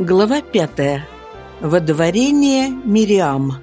Глава пятая. Водворение Мириам.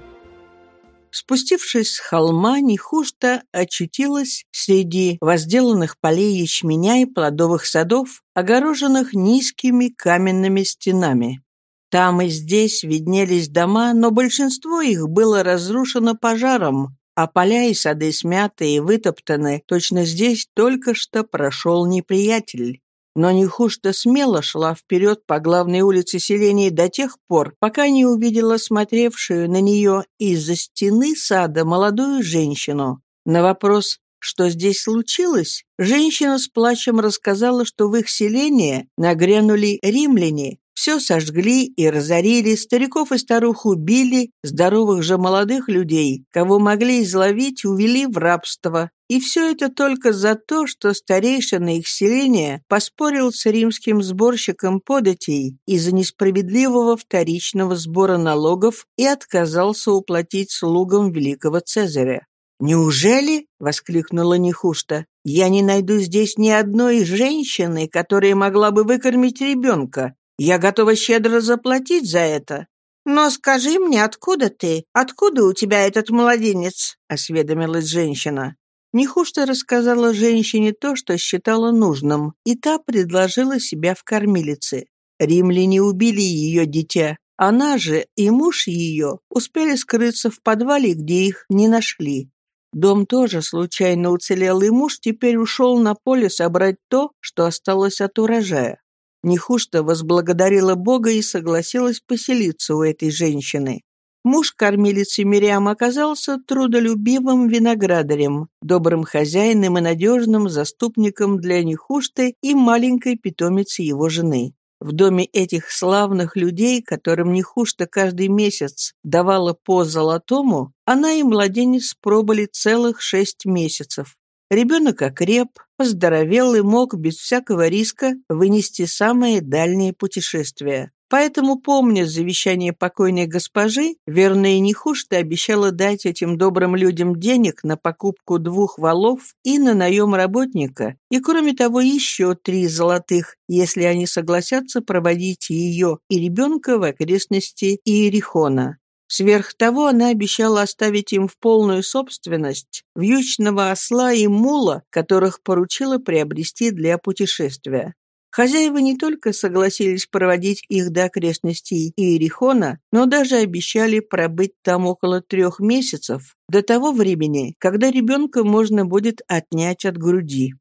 Спустившись с холма, Нехушта очутилась среди возделанных полей ячменя и плодовых садов, огороженных низкими каменными стенами. Там и здесь виднелись дома, но большинство их было разрушено пожаром, а поля и сады смяты и вытоптаны, точно здесь только что прошел неприятель но Нехушта смело шла вперед по главной улице селения до тех пор, пока не увидела смотревшую на нее из-за стены сада молодую женщину. На вопрос что здесь случилось, женщина с плачем рассказала, что в их селение нагрянули римляне, все сожгли и разорили, стариков и старух убили, здоровых же молодых людей, кого могли изловить, увели в рабство. И все это только за то, что старейшина их селения поспорил с римским сборщиком податей из-за несправедливого вторичного сбора налогов и отказался уплатить слугам великого Цезаря. «Неужели?» — воскликнула Нехушта. «Я не найду здесь ни одной женщины, которая могла бы выкормить ребенка. Я готова щедро заплатить за это». «Но скажи мне, откуда ты? Откуда у тебя этот младенец?» — осведомилась женщина. Нехушта рассказала женщине то, что считала нужным, и та предложила себя в кормилице. Римляне убили ее дитя. Она же и муж ее успели скрыться в подвале, где их не нашли. Дом тоже случайно уцелел, и муж теперь ушел на поле собрать то, что осталось от урожая. Нехушта возблагодарила Бога и согласилась поселиться у этой женщины. Муж кормилицы Мириам оказался трудолюбивым виноградарем, добрым хозяином и надежным заступником для Нехушты и маленькой питомицы его жены. В доме этих славных людей, которым Нехушта каждый месяц давала по золотому, она и младенец пробыли целых шесть месяцев. Ребенок окреп, поздоровел и мог без всякого риска вынести самые дальние путешествия. Поэтому, помня завещание покойной госпожи, верная Нехушта обещала дать этим добрым людям денег на покупку двух валов и на наем работника, и, кроме того, еще три золотых, если они согласятся проводить ее и ребенка в окрестности Иерихона. Сверх того, она обещала оставить им в полную собственность вьючного осла и мула, которых поручила приобрести для путешествия. Хозяева не только согласились проводить их до окрестностей Иерихона, но даже обещали пробыть там около трех месяцев, до того времени, когда ребенка можно будет отнять от груди.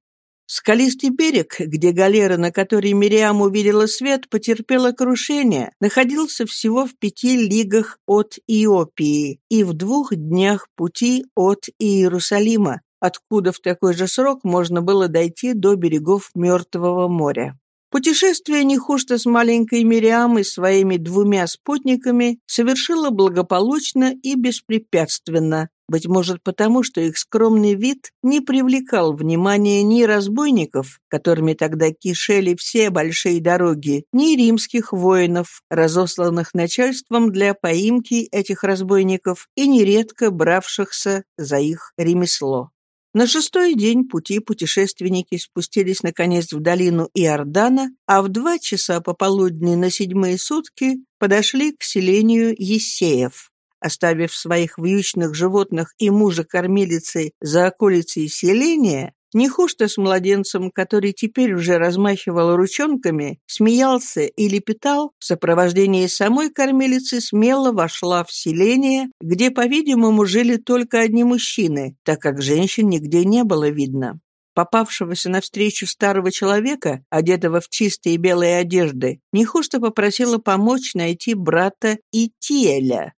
Скалистый берег, где галера, на которой Мириам увидела свет, потерпела крушение, находился всего в пяти лигах от Иопии и в двух днях пути от Иерусалима, откуда в такой же срок можно было дойти до берегов Мертвого моря. Путешествие Нехушта с маленькой Мириам и своими двумя спутниками совершило благополучно и беспрепятственно, быть может потому, что их скромный вид не привлекал внимания ни разбойников, которыми тогда кишели все большие дороги, ни римских воинов, разосланных начальством для поимки этих разбойников и нередко бравшихся за их ремесло. На шестой день пути путешественники спустились наконец в долину Иордана, а в два часа пополудни на седьмые сутки подошли к селению Есеев. Оставив своих вьючных животных и мужа-кормилицы за околицей селения, Нехушта с младенцем, который теперь уже размахивал ручонками, смеялся и лепетал, в сопровождении самой кормилицы смело вошла в селение, где, по-видимому, жили только одни мужчины, так как женщин нигде не было видно. Попавшегося навстречу старого человека, одетого в чистые белые одежды, Нехушта попросила помочь найти брата Итиэля,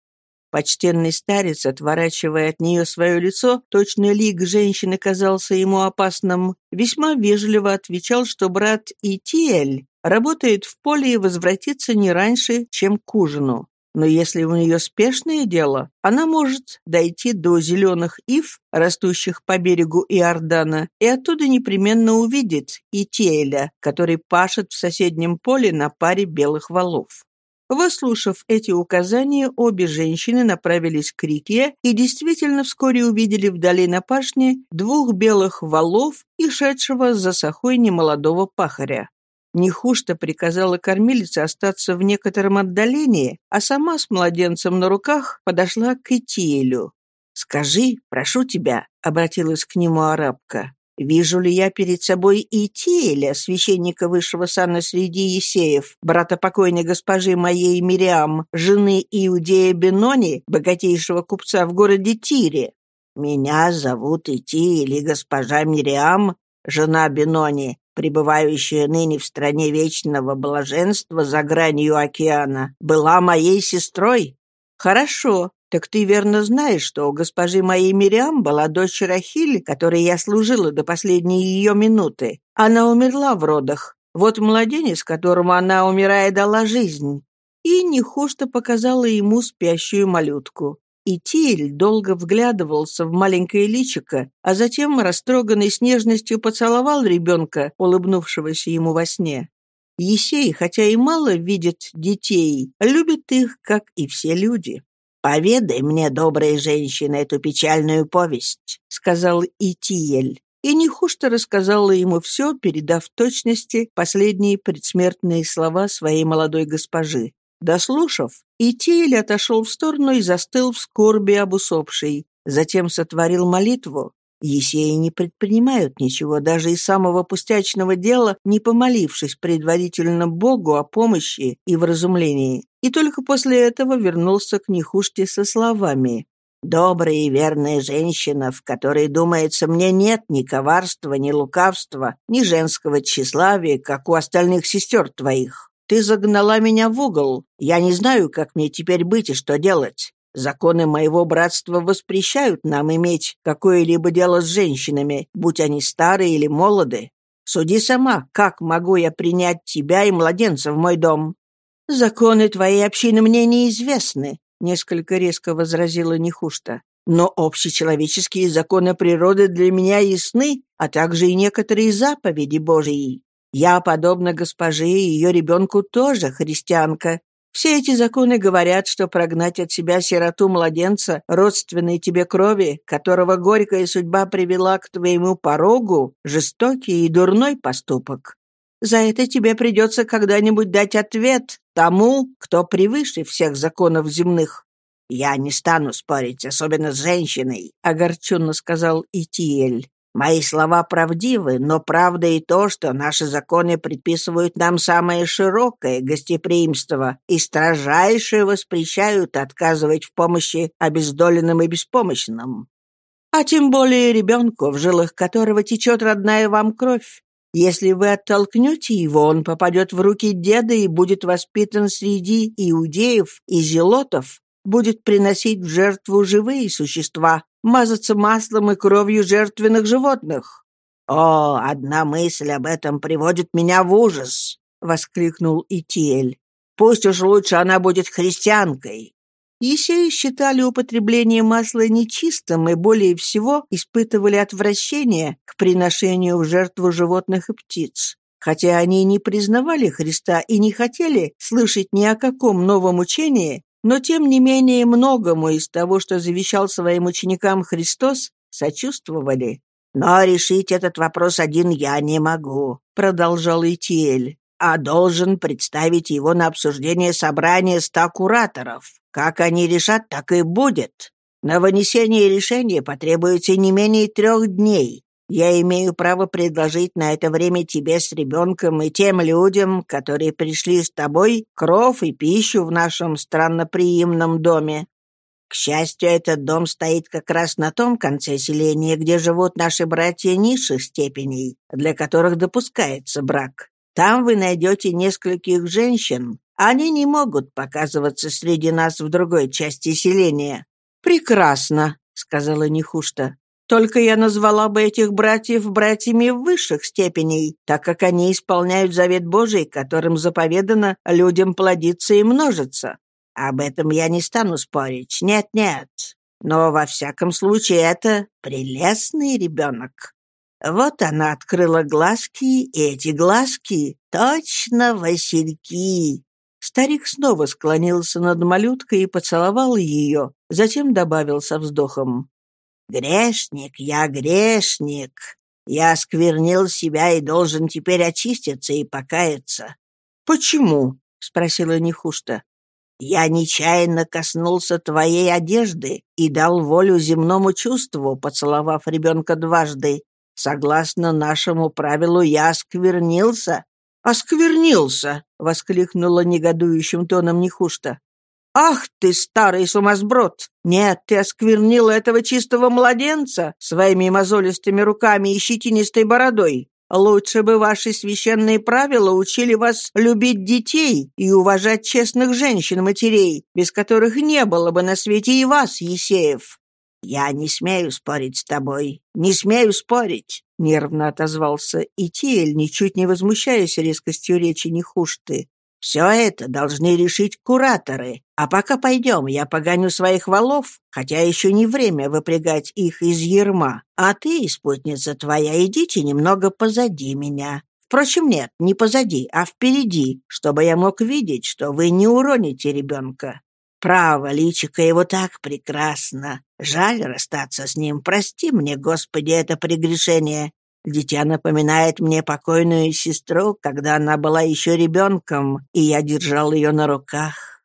Почтенный старец, отворачивая от нее свое лицо, точно лик женщины казался ему опасным, весьма вежливо отвечал, что брат Итиэль работает в поле и возвратится не раньше, чем к ужину. Но если у нее спешное дело, она может дойти до зеленых ив, растущих по берегу Иордана, и оттуда непременно увидит Итиэля, который пашет в соседнем поле на паре белых валов. Выслушав эти указания, обе женщины направились к реке и действительно вскоре увидели вдали на пашне двух белых валов и шедшего за сахой немолодого пахаря. Нехушта приказала кормилице остаться в некотором отдалении, а сама с младенцем на руках подошла к Итиелю. «Скажи, прошу тебя», — обратилась к нему арабка, «вижу ли я перед собой Итиеля, священника высшего сана среди Есеев, брата покойной госпожи моей Мириам, жены Иудея Бенони, богатейшего купца в городе Тире?» «Меня зовут Итиель госпожа Мириам, жена Бенони, пребывающая ныне в стране вечного блаженства за гранью океана, была моей сестрой? Хорошо, так ты верно знаешь, что у госпожи моей Мириам была дочь Рахиль, которой я служила до последней ее минуты. Она умерла в родах. Вот младенец, которому она, умирая, дала жизнь. И Нехушта показала ему спящую малютку. И Тиль долго вглядывался в маленькое личико, а затем, растроганный с нежностью, поцеловал ребенка, улыбнувшегося ему во сне. Есей, хотя и мало видит детей, любит их, как и все люди. «Поведай мне, добрая женщина, эту печальную повесть», — сказал Итиель. И Нехушта рассказала ему все, передав в точности последние предсмертные слова своей молодой госпожи. Дослушав, Итиэль отошел в сторону и застыл в скорби об усопшей. Затем сотворил молитву. Есеи не предпринимают ничего, даже из самого пустячного дела, не помолившись предварительно Богу о помощи и вразумлении. И только после этого вернулся к Нехуште со словами «Добрая и верная женщина, в которой, думается, мне нет ни коварства, ни лукавства, ни женского тщеславия, как у остальных сестер твоих. Ты загнала меня в угол. Я не знаю, как мне теперь быть и что делать. Законы моего братства воспрещают нам иметь какое-либо дело с женщинами, будь они старые или молоды. Суди сама, как могу я принять тебя и младенца в мой дом? Законы твоей общины мне неизвестны, несколько резко возразила Нехушта. Но общечеловеческие законы природы для меня ясны, а также и некоторые заповеди Божьи. Я, подобно госпоже и ее ребенку, тоже христианка. Все эти законы говорят, что прогнать от себя сироту-младенца, родственной тебе крови, которого горькая судьба привела к твоему порогу, жестокий и дурной поступок. За это тебе придется когда-нибудь дать ответ тому, кто превыше всех законов земных. «Я не стану спорить, особенно с женщиной», — огорченно сказал Итиэль. Мои слова правдивы, но правда и то, что наши законы предписывают нам самое широкое гостеприимство и строжайше воспрещают отказывать в помощи обездоленным и беспомощным. А тем более ребенку, в жилах которого течет родная вам кровь. Если вы оттолкнете его, он попадет в руки деда и будет воспитан среди иудеев и зелотов, будет приносить в жертву живые существа, мазаться маслом и кровью жертвенных животных. «О, одна мысль об этом приводит меня в ужас!» — воскликнул Итиэль. «Пусть уж лучше она будет христианкой». Есеи считали употребление масла нечистым и более всего испытывали отвращение к приношению в жертву животных и птиц. Хотя они не признавали Христа и не хотели слышать ни о каком новом учении, но тем не менее многому из того, что завещал своим ученикам Христос, сочувствовали. «Но решить этот вопрос один я не могу», — продолжал Итиэль, «а должен представить его на обсуждение собрания ста кураторов. Как они решат, так и будет. На вынесение решения потребуется не менее трех дней. Я имею право предложить на это время тебе с ребенком и тем людям, которые пришли с тобой, кров и пищу в нашем странноприимном доме. К счастью, этот дом стоит как раз на том конце селения, где живут наши братья низших степеней, для которых допускается брак. Там вы найдете нескольких женщин. Они не могут показываться среди нас в другой части селения». «Прекрасно», — сказала Нехушта. Только я назвала бы этих братьев братьями высших степеней, так как они исполняют завет Божий, которым заповедано людям плодиться и множиться. Об этом я не стану спорить, нет-нет. Но во всяком случае это прелестный ребенок. Вот она открыла глазки, и эти глазки точно васильки. Старик снова склонился над малюткой и поцеловал ее, затем добавил со вздохом. Грешник я, грешник. Я осквернил себя и должен теперь очиститься и покаяться». «Почему?» — спросила Нехушта. «Я нечаянно коснулся твоей одежды и дал волю земному чувству, поцеловав ребенка дважды. Согласно нашему правилу, я осквернился». «Осквернился!» — воскликнула негодующим тоном Нехушта. «Ах ты, старый сумасброд! Нет, ты осквернил этого чистого младенца своими мозолистыми руками и щетинистой бородой. Лучше бы ваши священные правила учили вас любить детей и уважать честных женщин-матерей, без которых не было бы на свете и вас, Есеев. «Я не смею спорить с тобой, не смею спорить», — нервно отозвался Итиэль, ничуть не возмущаясь резкостью речи Нехушты. «Все это должны решить кураторы. А пока пойдем, я погоню своих валов, хотя еще не время выпрягать их из ерма. А ты, спутница твоя, идите немного позади меня. Впрочем, нет, не позади, а впереди, чтобы я мог видеть, что вы не уроните ребенка. Право, личико его так прекрасно. Жаль расстаться с ним. Прости мне, Господи, это прегрешение. Дитя напоминает мне покойную сестру, когда она была еще ребенком, и я держал ее на руках.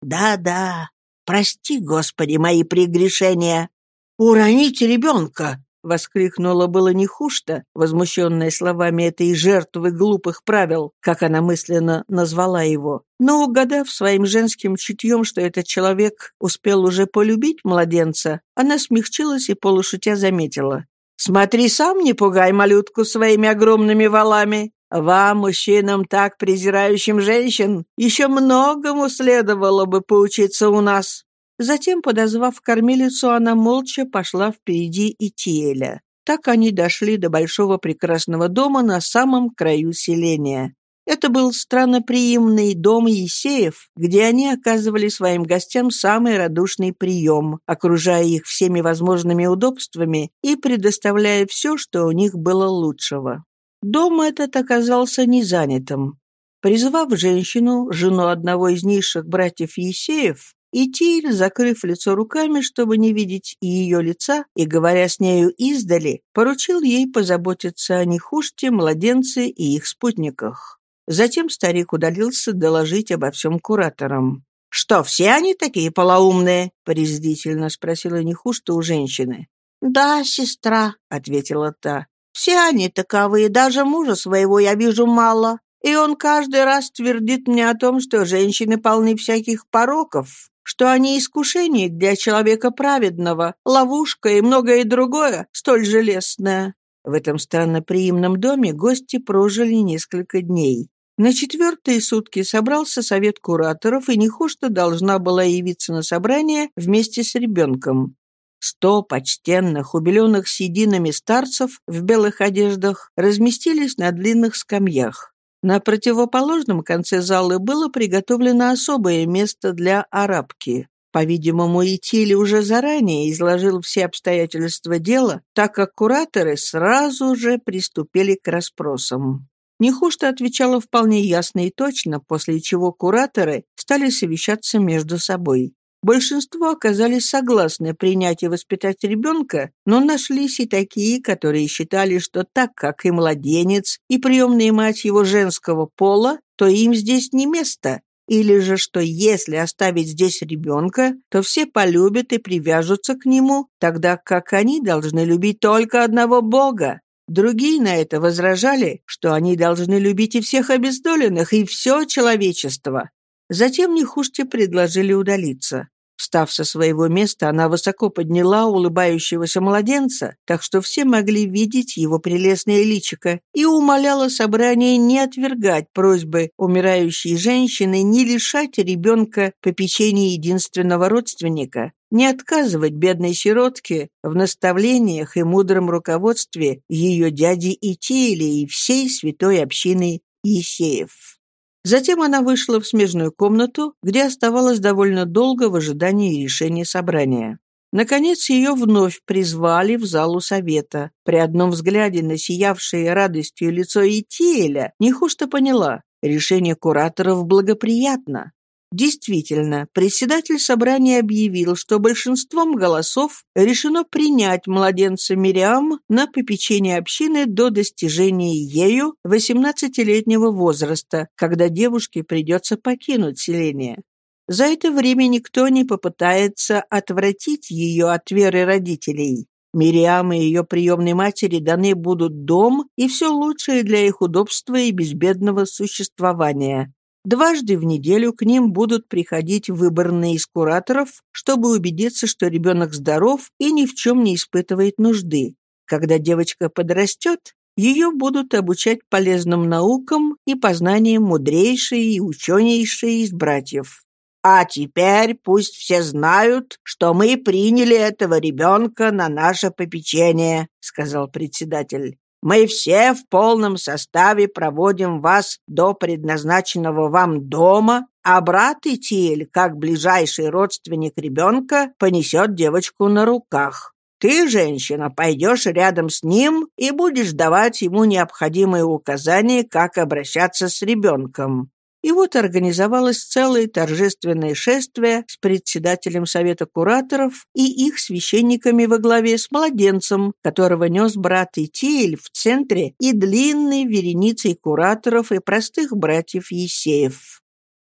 Да-да, прости, Господи, мои прегрешения. «Уроните ребенка!» — воскликнула было Нехушта, возмущенная словами этой жертвы глупых правил, как она мысленно назвала его. Но, угадав своим женским чутьем, что этот человек успел уже полюбить младенца, она смягчилась и полушутя заметила. «Смотри сам, не пугай малютку своими огромными валами. Вам, мужчинам, так презирающим женщин, еще многому следовало бы поучиться у нас. Затем, подозвав кормилицу, она молча пошла впереди Итиэля. Так они дошли до большого прекрасного дома на самом краю селения. Это был странноприимный дом Есеев, где они оказывали своим гостям самый радушный прием, окружая их всеми возможными удобствами и предоставляя все, что у них было лучшего. Дом этот оказался незанятым. Призвав женщину, жену одного из низших братьев Есеев, и Тиль, закрыв лицо руками, чтобы не видеть ее лица, и, говоря с нею издали, поручил ей позаботиться о Нехуште, младенце и их спутниках. Затем старик удалился доложить обо всем кураторам. «Что, все они такие полоумные?» — презрительно спросила Нехушта у женщины. «Да, сестра», — ответила та. «Все они таковые, даже мужа своего я вижу мало. И он каждый раз твердит мне о том, что женщины полны всяких пороков, что они искушение для человека праведного, ловушка и многое другое, столь железное. В этом странноприимном доме гости прожили несколько дней. На четвертые сутки собрался совет кураторов, и Нехушта должна была явиться на собрание вместе с ребенком. Сто почтенных, убеленных сединами старцев в белых одеждах разместились на длинных скамьях. На противоположном конце залы было приготовлено особое место для арабки. По-видимому, Итили уже заранее изложил все обстоятельства дела, так как кураторы сразу же приступили к расспросам. Нехушта отвечала вполне ясно и точно, после чего кураторы стали совещаться между собой. Большинство оказались согласны принять и воспитать ребенка, но нашлись и такие, которые считали, что так как и младенец, и приемная мать его женского пола, то им здесь не место, или же что если оставить здесь ребенка, то все полюбят и привяжутся к нему, тогда как они должны любить только одного Бога. Другие на это возражали, что они должны любить и всех обездоленных, и все человечество. Затем Нехуште предложили удалиться. Встав со своего места, она высоко подняла улыбающегося младенца, так что все могли видеть его прелестное личико, и умоляла собрание не отвергать просьбы умирающей женщины не лишать ребенка попечения единственного родственника, не отказывать бедной сиротке в наставлениях и мудром руководстве ее дяди Итиэля и всей святой общины Есеев. Затем она вышла в смежную комнату, где оставалась довольно долго в ожидании решения собрания. Наконец ее вновь призвали в залу совета. При одном взгляде на сиявшее радостью лицо Итиэля Нехушта поняла, решение кураторов благоприятно. Действительно, председатель собрания объявил, что большинством голосов решено принять младенца Мириам на попечение общины до достижения ею 18-летнего возраста, когда девушке придется покинуть селение. За это время никто не попытается отвратить ее от веры родителей. Мириам и ее приемной матери даны будут дом и все лучшее для их удобства и безбедного существования. Дважды в неделю к ним будут приходить выборные из кураторов, чтобы убедиться, что ребенок здоров и ни в чем не испытывает нужды. Когда девочка подрастет, ее будут обучать полезным наукам и познаниям мудрейшие и ученейшие из братьев. А теперь пусть все знают, что мы приняли этого ребенка на наше попечение», — сказал председатель. «Мы все в полном составе проводим вас до предназначенного вам дома, а брат Итиль, как ближайший родственник ребенка, понесет девочку на руках. Ты, женщина, пойдешь рядом с ним и будешь давать ему необходимые указания, как обращаться с ребенком. И вот организовалось целое торжественное шествие с председателем Совета кураторов и их священниками во главе с младенцем, которого нес брат Итиэль в центре и длинной вереницей кураторов и простых братьев Есеев.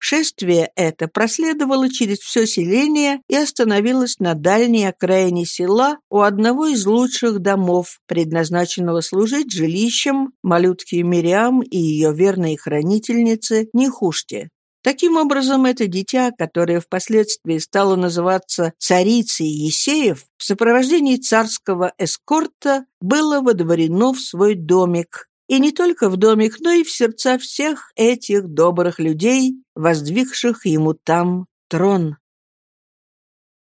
Шествие это проследовало через все селение и остановилось на дальней окраине села у одного из лучших домов, предназначенного служить жилищем малютки Мириам и ее верной хранительницы Нехуште. Таким образом, это дитя, которое впоследствии стало называться царицей Есеев, в сопровождении царского эскорта было водворено в свой домик, и не только в домик, но и в сердца всех этих добрых людей, воздвигших ему там трон.